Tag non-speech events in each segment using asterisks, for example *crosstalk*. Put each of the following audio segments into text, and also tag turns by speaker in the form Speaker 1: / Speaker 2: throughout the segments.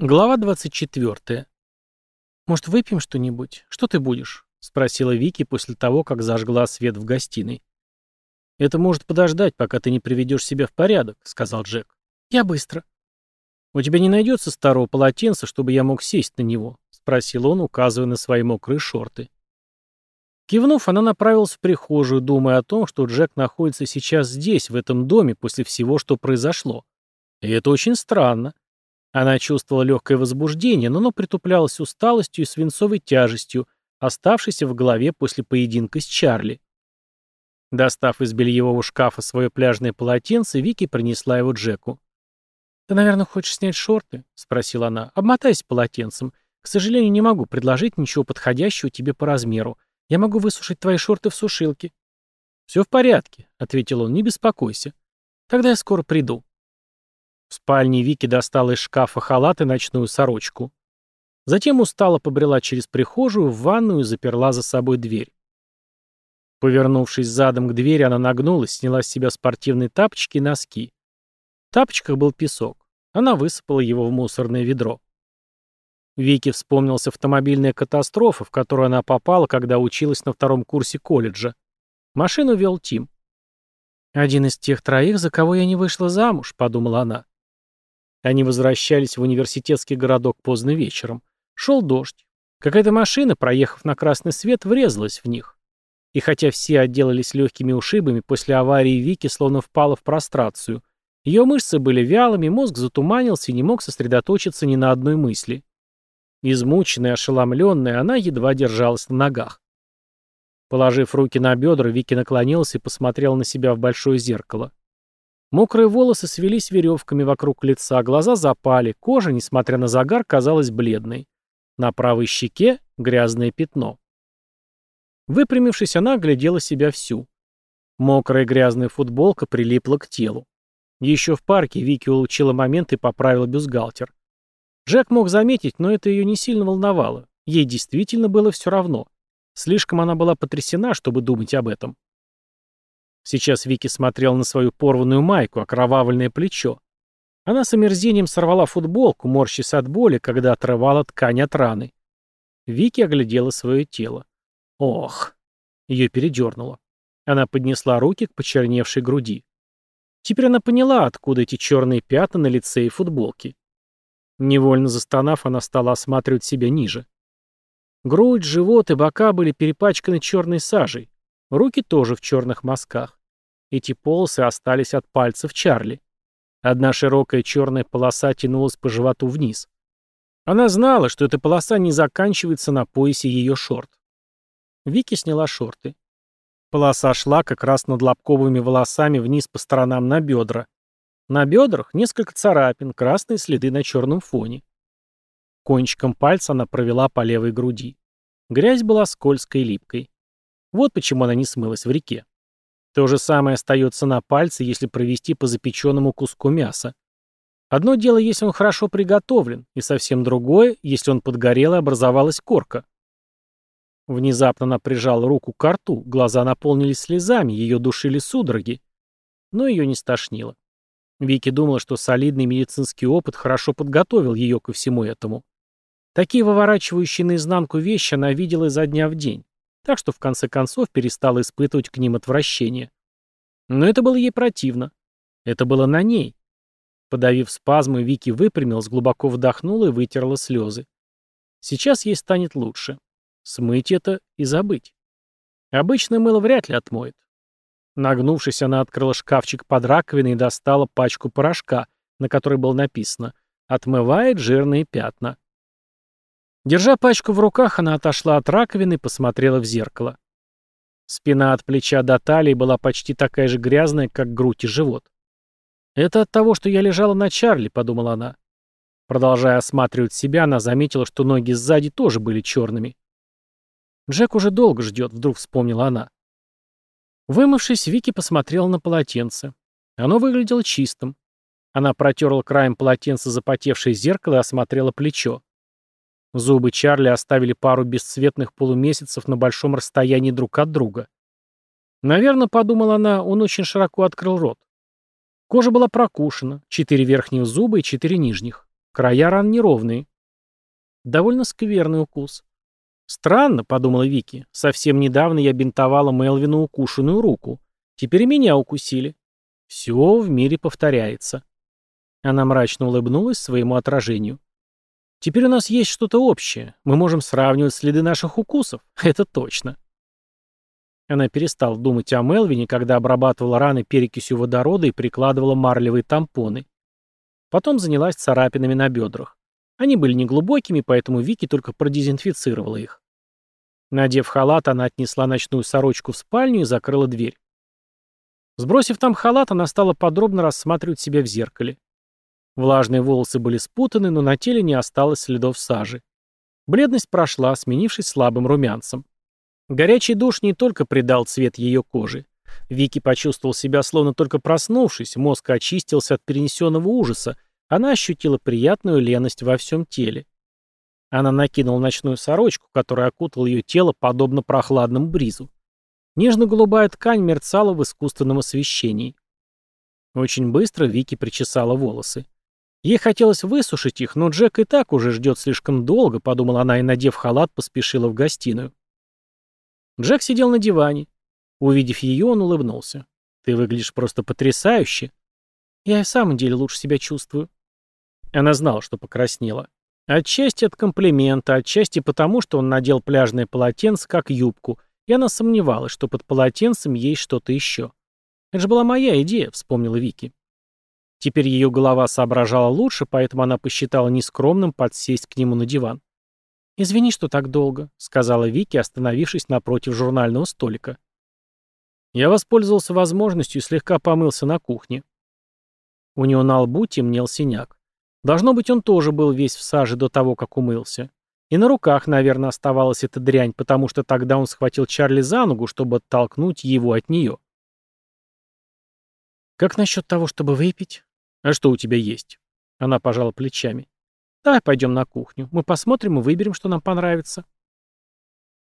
Speaker 1: Глава 24. «Может, выпьем что-нибудь? Что ты будешь?» — спросила Вики после того, как зажгла свет в гостиной. «Это может подождать, пока ты не приведешь себя в порядок», — сказал Джек. «Я быстро». «У тебя не найдется старого полотенца, чтобы я мог сесть на него?» — спросил он, указывая на свои мокрые шорты. Кивнув, она направилась в прихожую, думая о том, что Джек находится сейчас здесь, в этом доме, после всего, что произошло. И это очень странно. Она чувствовала легкое возбуждение, но оно притуплялось усталостью и свинцовой тяжестью, оставшейся в голове после поединка с Чарли. Достав из бельевого шкафа свое пляжное полотенце, Вики принесла его Джеку. «Ты, наверное, хочешь снять шорты?» — спросила она. «Обмотайся полотенцем. К сожалению, не могу предложить ничего подходящего тебе по размеру. Я могу высушить твои шорты в сушилке». «Все в порядке», — ответил он, — «не беспокойся. Тогда я скоро приду». В спальне Вики достала из шкафа халат и ночную сорочку. Затем устало побрела через прихожую в ванную и заперла за собой дверь. Повернувшись задом к двери, она нагнулась, сняла с себя спортивные тапочки и носки. В тапочках был песок. Она высыпала его в мусорное ведро. Вики вспомнился автомобильная катастрофа, в которую она попала, когда училась на втором курсе колледжа. Машину вел Тим. «Один из тех троих, за кого я не вышла замуж», — подумала она. Они возвращались в университетский городок поздно вечером. Шел дождь. Какая-то машина, проехав на красный свет, врезалась в них. И хотя все отделались легкими ушибами, после аварии Вики словно впала в прострацию. Ее мышцы были вялыми, мозг затуманился и не мог сосредоточиться ни на одной мысли. Измученная, ошеломленная, она едва держалась на ногах. Положив руки на бедра, Вики наклонилась и посмотрела на себя в большое зеркало. Мокрые волосы свелись веревками вокруг лица, глаза запали, кожа, несмотря на загар, казалась бледной. На правой щеке грязное пятно. Выпрямившись, она оглядела себя всю. Мокрая грязная футболка прилипла к телу. Еще в парке Вики улучила момент и поправила бюстгальтер. Джек мог заметить, но это ее не сильно волновало. Ей действительно было все равно. Слишком она была потрясена, чтобы думать об этом. Сейчас Вики смотрел на свою порванную майку, окровавленное плечо. Она с омерзением сорвала футболку, морщась от боли, когда отрывала ткань от раны. Вики оглядела свое тело. Ох! Ее передернуло. Она поднесла руки к почерневшей груди. Теперь она поняла, откуда эти черные пятна на лице и футболке. Невольно застонав, она стала осматривать себя ниже. Грудь, живот и бока были перепачканы черной сажей. Руки тоже в черных мазках. Эти полосы остались от пальцев Чарли. Одна широкая черная полоса тянулась по животу вниз. Она знала, что эта полоса не заканчивается на поясе ее шорт. Вики сняла шорты. Полоса шла как раз над лобковыми волосами вниз по сторонам на бедра. На бедрах несколько царапин, красные следы на черном фоне. Кончиком пальца она провела по левой груди. Грязь была скользкой и липкой. Вот почему она не смылась в реке. То же самое остается на пальце, если провести по запеченному куску мяса. Одно дело, если он хорошо приготовлен, и совсем другое, если он подгорел и образовалась корка. Внезапно она прижала руку к рту, глаза наполнились слезами, ее душили судороги. Но ее не стошнило. Вики думала, что солидный медицинский опыт хорошо подготовил ее ко всему этому. Такие выворачивающие наизнанку вещи она видела изо дня в день так что в конце концов перестала испытывать к ним отвращение. Но это было ей противно. Это было на ней. Подавив спазмы, Вики выпрямилась, глубоко вдохнула и вытерла слезы. Сейчас ей станет лучше. Смыть это и забыть. Обычное мыло вряд ли отмоет. Нагнувшись, она открыла шкафчик под раковиной и достала пачку порошка, на которой было написано «Отмывает жирные пятна». Держа пачку в руках, она отошла от раковины и посмотрела в зеркало. Спина от плеча до талии была почти такая же грязная, как грудь и живот. «Это от того, что я лежала на Чарли», — подумала она. Продолжая осматривать себя, она заметила, что ноги сзади тоже были черными. «Джек уже долго ждет», — вдруг вспомнила она. Вымывшись, Вики посмотрела на полотенце. Оно выглядело чистым. Она протерла краем полотенца запотевшее зеркало и осмотрела плечо. Зубы Чарли оставили пару бесцветных полумесяцев на большом расстоянии друг от друга. Наверное, подумала она, он очень широко открыл рот. Кожа была прокушена, четыре верхних зуба и четыре нижних. Края ран неровные. Довольно скверный укус. Странно, подумала Вики. Совсем недавно я бинтовала Мелвину укушенную руку. Теперь меня укусили. Все в мире повторяется. Она мрачно улыбнулась своему отражению. Теперь у нас есть что-то общее. Мы можем сравнивать следы наших укусов. *laughs* Это точно. Она перестала думать о Мелвине, когда обрабатывала раны перекисью водорода и прикладывала марлевые тампоны. Потом занялась царапинами на бедрах. Они были неглубокими, поэтому Вики только продезинфицировала их. Надев халат, она отнесла ночную сорочку в спальню и закрыла дверь. Сбросив там халат, она стала подробно рассматривать себя в зеркале. Влажные волосы были спутаны, но на теле не осталось следов сажи. Бледность прошла, сменившись слабым румянцем. Горячий душ не только придал цвет ее кожи. Вики почувствовал себя словно только проснувшись, мозг очистился от перенесенного ужаса, она ощутила приятную леность во всем теле. Она накинула ночную сорочку, которая окутала ее тело подобно прохладному бризу. Нежно-голубая ткань мерцала в искусственном освещении. Очень быстро Вики причесала волосы. Ей хотелось высушить их, но Джек и так уже ждет слишком долго, подумала она и, надев халат, поспешила в гостиную. Джек сидел на диване. Увидев ее, он улыбнулся. «Ты выглядишь просто потрясающе». «Я и в самом деле лучше себя чувствую». Она знала, что покраснела. Отчасти от комплимента, отчасти потому, что он надел пляжное полотенце как юбку, и она сомневалась, что под полотенцем есть что-то еще. «Это же была моя идея», — вспомнила Вики. Теперь ее голова соображала лучше, поэтому она посчитала нескромным подсесть к нему на диван. «Извини, что так долго», — сказала Вики, остановившись напротив журнального столика. Я воспользовался возможностью и слегка помылся на кухне. У него на лбу темнел синяк. Должно быть, он тоже был весь в саже до того, как умылся. И на руках, наверное, оставалась эта дрянь, потому что тогда он схватил Чарли за ногу, чтобы оттолкнуть его от нее. «Как насчет того, чтобы выпить?» «А что у тебя есть?» Она пожала плечами. Давай пойдем на кухню. Мы посмотрим и выберем, что нам понравится.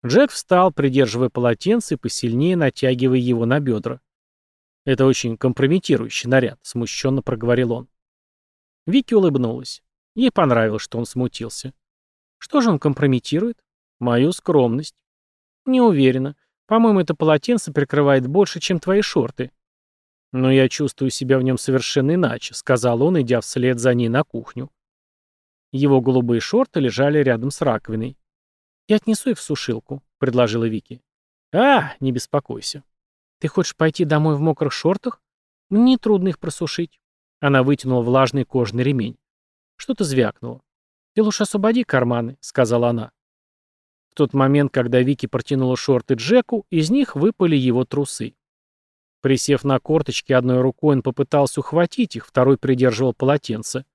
Speaker 1: Джек встал, придерживая полотенце и посильнее натягивая его на бедра. «Это очень компрометирующий наряд», — смущенно проговорил он. Вики улыбнулась. Ей понравилось, что он смутился. «Что же он компрометирует?» «Мою скромность». «Не уверена. По-моему, это полотенце прикрывает больше, чем твои шорты». «Но я чувствую себя в нем совершенно иначе», — сказал он, идя вслед за ней на кухню. Его голубые шорты лежали рядом с раковиной. «Я отнесу их в сушилку», — предложила Вики. «А, не беспокойся. Ты хочешь пойти домой в мокрых шортах? Мне трудно их просушить». Она вытянула влажный кожаный ремень. Что-то звякнуло. «Ты лучше освободи карманы», — сказала она. В тот момент, когда Вики протянула шорты Джеку, из них выпали его трусы. Присев на корточки одной рукой, он попытался ухватить их, второй придерживал полотенце.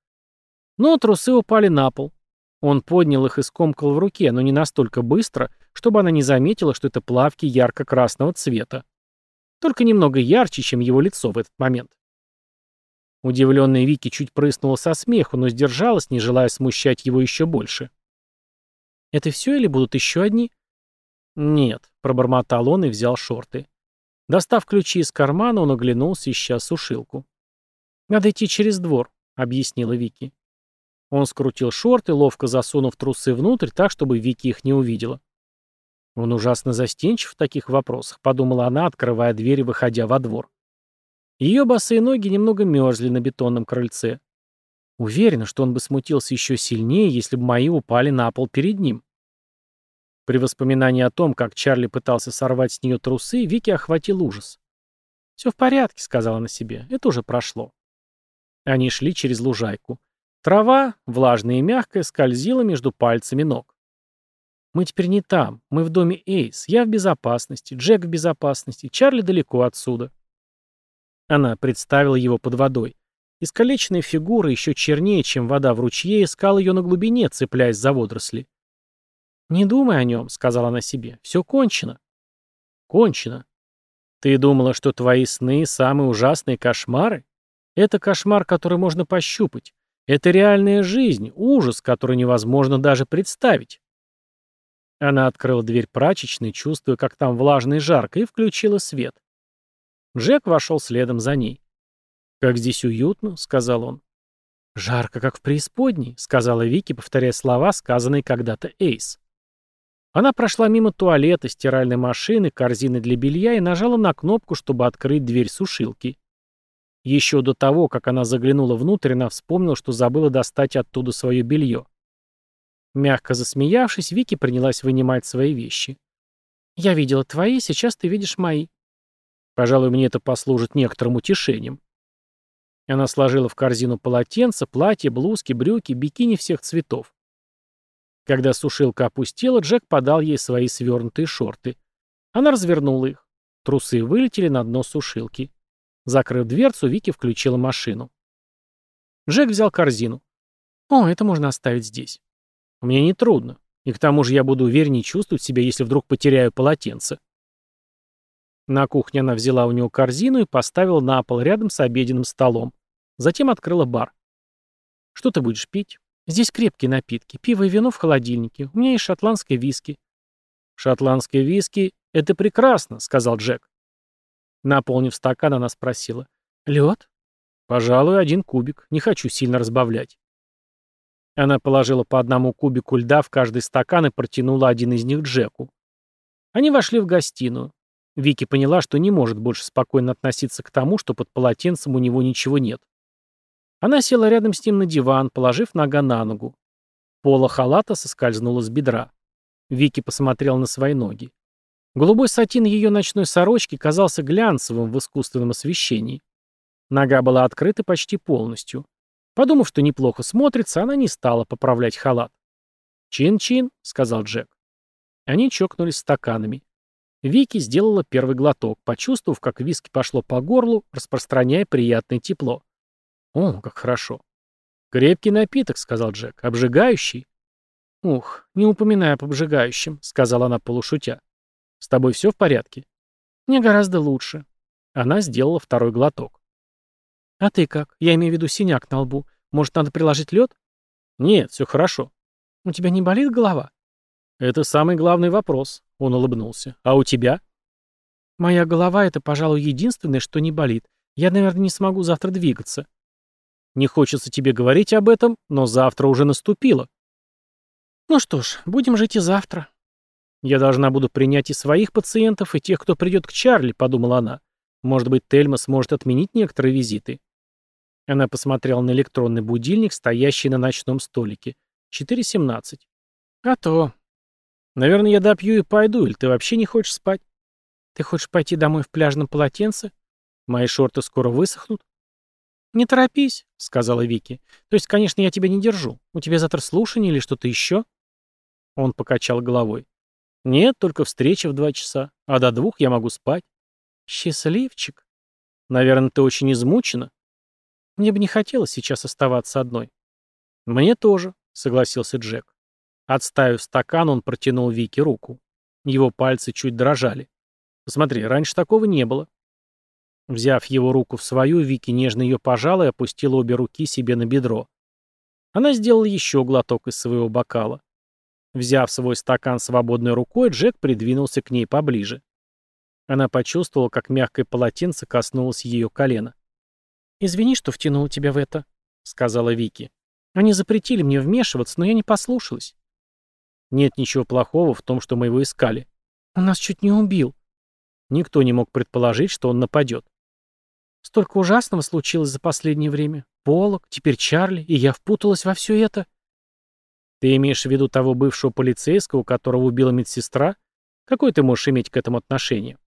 Speaker 1: Но трусы упали на пол. Он поднял их и скомкал в руке, но не настолько быстро, чтобы она не заметила, что это плавки ярко-красного цвета. Только немного ярче, чем его лицо в этот момент. Удивленная Вики чуть прыснула со смеху, но сдержалась, не желая смущать его еще больше. «Это все или будут еще одни?» «Нет», — пробормотал он и взял шорты. Достав ключи из кармана, он оглянулся, ища сушилку. «Надо идти через двор», — объяснила Вики. Он скрутил шорты, ловко засунув трусы внутрь, так, чтобы Вики их не увидела. Он ужасно застенчив в таких вопросах, подумала она, открывая дверь и выходя во двор. Ее босые ноги немного мерзли на бетонном крыльце. Уверена, что он бы смутился еще сильнее, если бы мои упали на пол перед ним. При воспоминании о том, как Чарли пытался сорвать с нее трусы, Вики охватил ужас. «Все в порядке», — сказала она себе, — «это уже прошло». Они шли через лужайку. Трава, влажная и мягкая, скользила между пальцами ног. «Мы теперь не там. Мы в доме Эйс. Я в безопасности. Джек в безопасности. Чарли далеко отсюда». Она представила его под водой. Искалеченная фигура, еще чернее, чем вода в ручье, искала ее на глубине, цепляясь за водоросли. «Не думай о нем», — сказала она себе. «Все кончено». «Кончено. Ты думала, что твои сны — самые ужасные кошмары? Это кошмар, который можно пощупать. Это реальная жизнь, ужас, который невозможно даже представить. Она открыла дверь прачечной, чувствуя, как там влажно и жарко, и включила свет. Джек вошел следом за ней. «Как здесь уютно», — сказал он. «Жарко, как в преисподней», — сказала Вики, повторяя слова, сказанные когда-то Эйс. Она прошла мимо туалета, стиральной машины, корзины для белья и нажала на кнопку, чтобы открыть дверь сушилки. Еще до того, как она заглянула внутрь, она вспомнила, что забыла достать оттуда свое белье. Мягко засмеявшись, Вики принялась вынимать свои вещи. «Я видела твои, сейчас ты видишь мои». Пожалуй, мне это послужит некоторым утешением. Она сложила в корзину полотенца, платья, блузки, брюки, бикини всех цветов. Когда сушилка опустела, Джек подал ей свои свернутые шорты. Она развернула их. Трусы вылетели на дно сушилки. Закрыв дверцу, Вики включила машину. Джек взял корзину. «О, это можно оставить здесь». «Мне не трудно. И к тому же я буду увереннее чувствовать себя, если вдруг потеряю полотенце». На кухне она взяла у него корзину и поставила на пол рядом с обеденным столом. Затем открыла бар. «Что ты будешь пить? Здесь крепкие напитки. Пиво и вино в холодильнике. У меня есть шотландское виски». «Шотландское виски — это прекрасно», — сказал Джек. Наполнив стакан, она спросила. «Лед?» «Пожалуй, один кубик. Не хочу сильно разбавлять». Она положила по одному кубику льда в каждый стакан и протянула один из них Джеку. Они вошли в гостиную. Вики поняла, что не может больше спокойно относиться к тому, что под полотенцем у него ничего нет. Она села рядом с ним на диван, положив нога на ногу. Пола халата соскользнула с бедра. Вики посмотрел на свои ноги. Голубой сатин ее ночной сорочки казался глянцевым в искусственном освещении. Нога была открыта почти полностью. Подумав, что неплохо смотрится, она не стала поправлять халат. «Чин-чин», — сказал Джек. Они чокнулись стаканами. Вики сделала первый глоток, почувствовав, как виски пошло по горлу, распространяя приятное тепло. «О, как хорошо!» «Крепкий напиток», — сказал Джек. «Обжигающий?» «Ух, не упоминай об обжигающем», — сказала она полушутя. «С тобой все в порядке?» «Мне гораздо лучше». Она сделала второй глоток. «А ты как? Я имею в виду синяк на лбу. Может, надо приложить лед?» «Нет, все хорошо». «У тебя не болит голова?» «Это самый главный вопрос», — он улыбнулся. «А у тебя?» «Моя голова — это, пожалуй, единственное, что не болит. Я, наверное, не смогу завтра двигаться». Не хочется тебе говорить об этом, но завтра уже наступило. Ну что ж, будем жить и завтра. Я должна буду принять и своих пациентов, и тех, кто придет к Чарли, подумала она. Может быть, Тельма сможет отменить некоторые визиты. Она посмотрела на электронный будильник, стоящий на ночном столике. 4.17. А то. Наверное, я допью и пойду, или ты вообще не хочешь спать? Ты хочешь пойти домой в пляжном полотенце? Мои шорты скоро высохнут. «Не торопись», — сказала Вики. «То есть, конечно, я тебя не держу. У тебя завтра слушание или что-то еще?» Он покачал головой. «Нет, только встреча в два часа, а до двух я могу спать». «Счастливчик. Наверное, ты очень измучена. Мне бы не хотелось сейчас оставаться одной». «Мне тоже», — согласился Джек. Отставив стакан, он протянул Вике руку. Его пальцы чуть дрожали. «Посмотри, раньше такого не было. Взяв его руку в свою, Вики нежно ее пожала и опустила обе руки себе на бедро. Она сделала еще глоток из своего бокала. Взяв свой стакан свободной рукой, Джек придвинулся к ней поближе. Она почувствовала, как мягкое полотенце коснулось ее колена. «Извини, что втянул тебя в это», — сказала Вики. «Они запретили мне вмешиваться, но я не послушалась». «Нет ничего плохого в том, что мы его искали. Он нас чуть не убил». Никто не мог предположить, что он нападет. Столько ужасного случилось за последнее время. Полок, теперь Чарли, и я впуталась во все это. Ты имеешь в виду того бывшего полицейского, которого убила медсестра? Какое ты можешь иметь к этому отношение?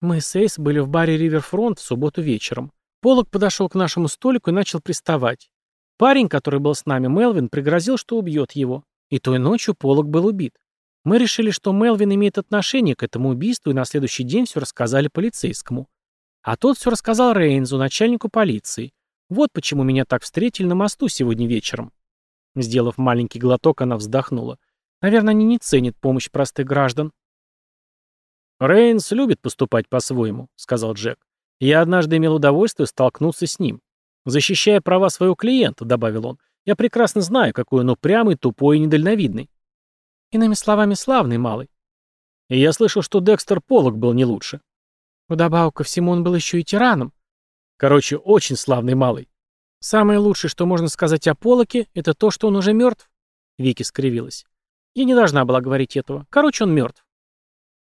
Speaker 1: Мы с Эйс были в баре Риверфронт в субботу вечером. Полок подошел к нашему столику и начал приставать. Парень, который был с нами, Мелвин, пригрозил, что убьет его. И той ночью Полок был убит. Мы решили, что Мелвин имеет отношение к этому убийству, и на следующий день все рассказали полицейскому. А тот все рассказал Рейнзу, начальнику полиции. Вот почему меня так встретили на мосту сегодня вечером. Сделав маленький глоток, она вздохнула. Наверное, они не ценят помощь простых граждан. «Рейнс любит поступать по-своему», — сказал Джек. «Я однажды имел удовольствие столкнуться с ним. Защищая права своего клиента», — добавил он, — «я прекрасно знаю, какой он упрямый, тупой и недальновидный». Иными словами, славный малый. И я слышал, что Декстер Поллок был не лучше. Вдобавок ко всему он был еще и тираном. Короче, очень славный малый. Самое лучшее, что можно сказать о Полоке, это то, что он уже мертв. Вики скривилась. Я не должна была говорить этого. Короче, он мертв.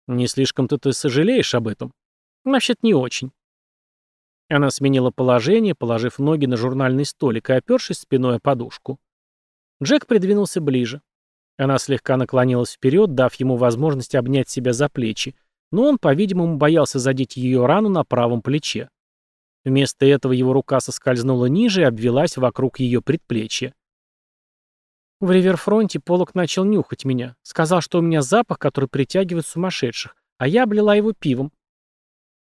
Speaker 1: Не слишком-то ты сожалеешь об этом? Вообще-то не очень. Она сменила положение, положив ноги на журнальный столик и опершись спиной о подушку. Джек придвинулся ближе. Она слегка наклонилась вперед, дав ему возможность обнять себя за плечи, но он, по-видимому, боялся задеть ее рану на правом плече. Вместо этого его рука соскользнула ниже и обвелась вокруг ее предплечья. В Риверфронте Полок начал нюхать меня. Сказал, что у меня запах, который притягивает сумасшедших, а я облила его пивом.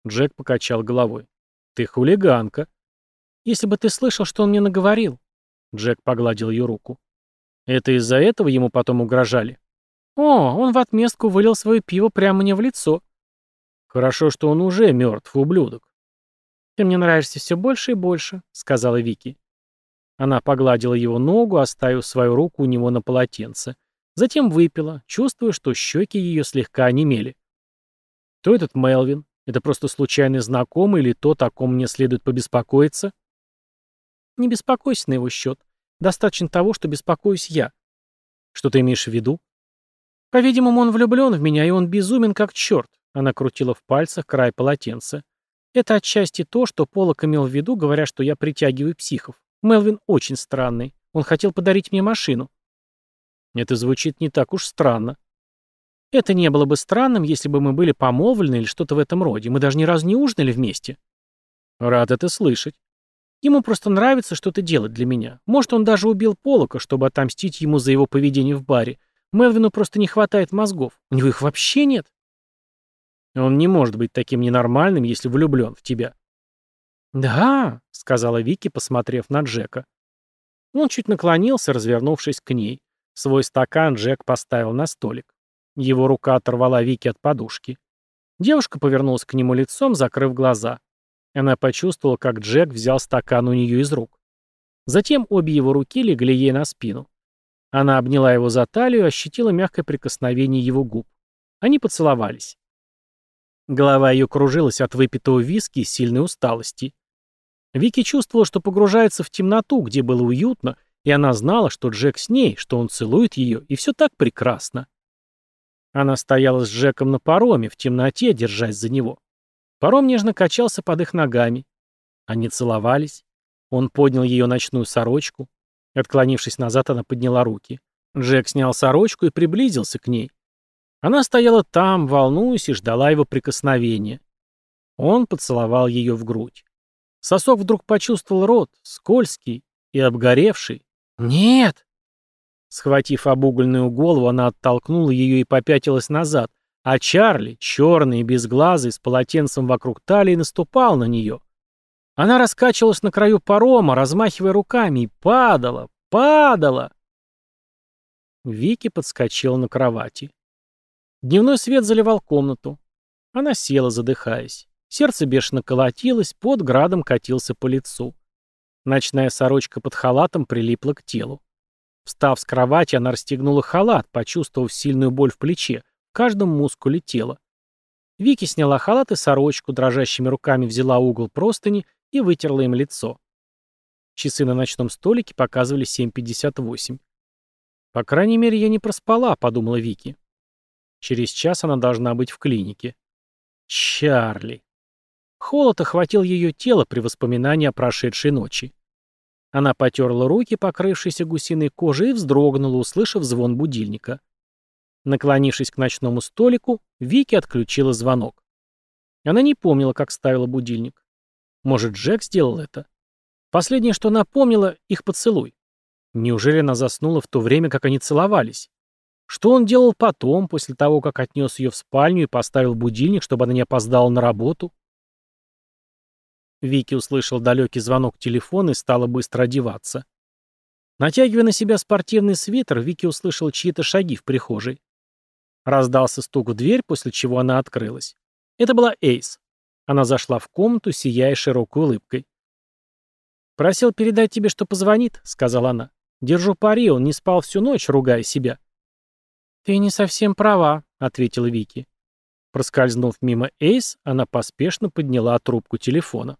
Speaker 1: Джек покачал головой. «Ты хулиганка». «Если бы ты слышал, что он мне наговорил». Джек погладил ее руку. «Это из-за этого ему потом угрожали?» «О, он в отместку вылил свое пиво прямо мне в лицо». «Хорошо, что он уже мертв, ублюдок». «Ты мне нравишься все больше и больше», — сказала Вики. Она погладила его ногу, оставив свою руку у него на полотенце. Затем выпила, чувствуя, что щеки ее слегка онемели. «Кто этот Мелвин? Это просто случайный знакомый или тот, о ком мне следует побеспокоиться?» «Не беспокойся на его счет. Достаточно того, что беспокоюсь я». «Что ты имеешь в виду?» «По-видимому, он влюблен в меня, и он безумен как черт», — она крутила в пальцах край полотенца. «Это отчасти то, что Полок имел в виду, говоря, что я притягиваю психов. Мелвин очень странный. Он хотел подарить мне машину». «Это звучит не так уж странно», это не было бы странным, если бы мы были помолвлены или что-то в этом роде. Мы даже ни разу не ужинали вместе. Рад это слышать. Ему просто нравится что-то делать для меня. Может, он даже убил Полока, чтобы отомстить ему за его поведение в баре. Мелвину просто не хватает мозгов. У него их вообще нет. Он не может быть таким ненормальным, если влюблен в тебя. «Да», — сказала Вики, посмотрев на Джека. Он чуть наклонился, развернувшись к ней. Свой стакан Джек поставил на столик. Его рука оторвала Вики от подушки. Девушка повернулась к нему лицом, закрыв глаза. Она почувствовала, как Джек взял стакан у нее из рук. Затем обе его руки легли ей на спину. Она обняла его за талию и ощутила мягкое прикосновение его губ. Они поцеловались. Голова ее кружилась от выпитого виски и сильной усталости. Вики чувствовала, что погружается в темноту, где было уютно, и она знала, что Джек с ней, что он целует ее, и все так прекрасно. Она стояла с Джеком на пароме, в темноте, держась за него. Паром нежно качался под их ногами. Они целовались. Он поднял ее ночную сорочку. Отклонившись назад, она подняла руки. Джек снял сорочку и приблизился к ней. Она стояла там, волнуясь, и ждала его прикосновения. Он поцеловал ее в грудь. Сосок вдруг почувствовал рот, скользкий и обгоревший. «Нет!» Схватив обугольную голову, она оттолкнула ее и попятилась назад, а Чарли, черный и безглазый, с полотенцем вокруг талии, наступал на нее. Она раскачивалась на краю парома, размахивая руками, и падала, падала. Вики подскочила на кровати. Дневной свет заливал комнату. Она села, задыхаясь. Сердце бешено колотилось, под градом катился по лицу. Ночная сорочка под халатом прилипла к телу. Встав с кровати, она расстегнула халат, почувствовав сильную боль в плече, в каждом мускуле тела. Вики сняла халат и сорочку, дрожащими руками взяла угол простыни и вытерла им лицо. Часы на ночном столике показывали 7.58. «По крайней мере, я не проспала», — подумала Вики. Через час она должна быть в клинике. Чарли. Холод охватил ее тело при воспоминании о прошедшей ночи. Она потерла руки, покрывшиеся гусиной кожей, и вздрогнула, услышав звон будильника. Наклонившись к ночному столику, Вики отключила звонок. Она не помнила, как ставила будильник. Может, Джек сделал это? Последнее, что она помнила, их поцелуй. Неужели она заснула в то время, как они целовались? Что он делал потом, после того, как отнес ее в спальню и поставил будильник, чтобы она не опоздала на работу? Вики услышал далекий звонок телефона и стала быстро одеваться. Натягивая на себя спортивный свитер, Вики услышал чьи-то шаги в прихожей. Раздался стук в дверь, после чего она открылась. Это была Эйс. Она зашла в комнату, сияя широкой улыбкой. «Просил передать тебе, что позвонит», — сказала она. «Держу пари, он не спал всю ночь, ругая себя». «Ты не совсем права», — ответила Вики. Проскользнув мимо Эйс, она поспешно подняла трубку телефона.